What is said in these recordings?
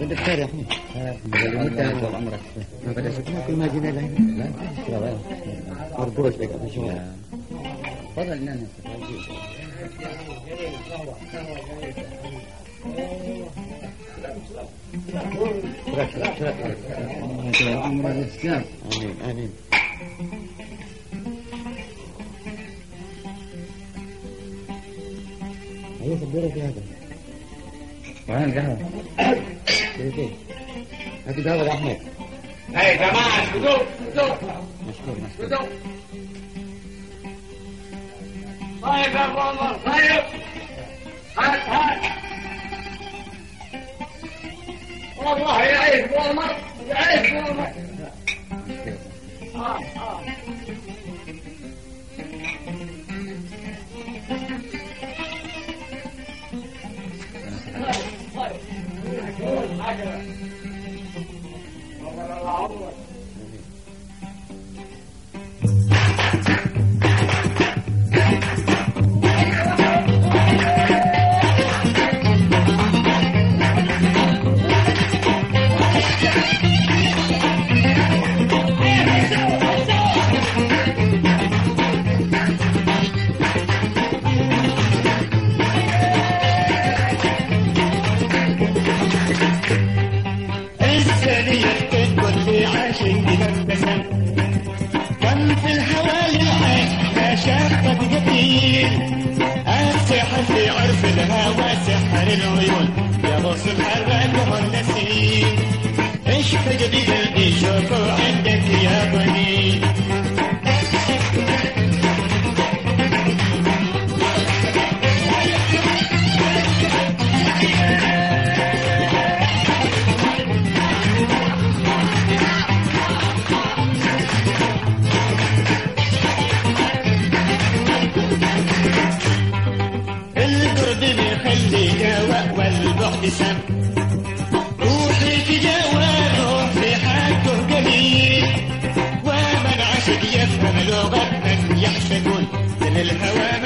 كنت بخير يا احمد مدة عمرك ما بدا شفنا كل ما جينا لهنا لا مربوش بقى في شغل تفضل نانا شرك شرك شرك عمر الاسلام امين امين صبروا في هذا. وين القهوة؟ كيف كيف هاتي قهوة يا احمد يا جماعة اسكتوا اسكتوا مشكور مشكور اسكتوا طيب يا ابو عمر طيب هات هات والله يعيش ابو عمر يعيش ابو عمر I got it. سحر العيون يا غصن حرك النسيم اشفق بقلبي شوفه بيخلي جواء والبعد سم روحي تجاوى روح حاله قليل ومن عشق يفهم لغة من يحسدون. من الهوى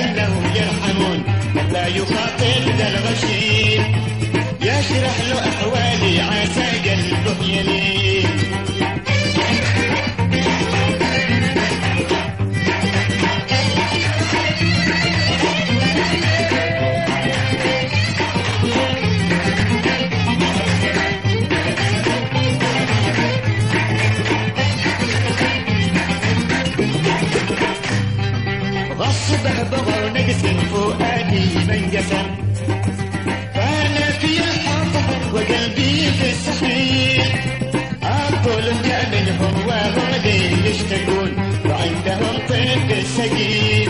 من قسم فانا في الحب وقلبي في السحيل أقول منهم وهم يشتكون وعندهم طيب السقيل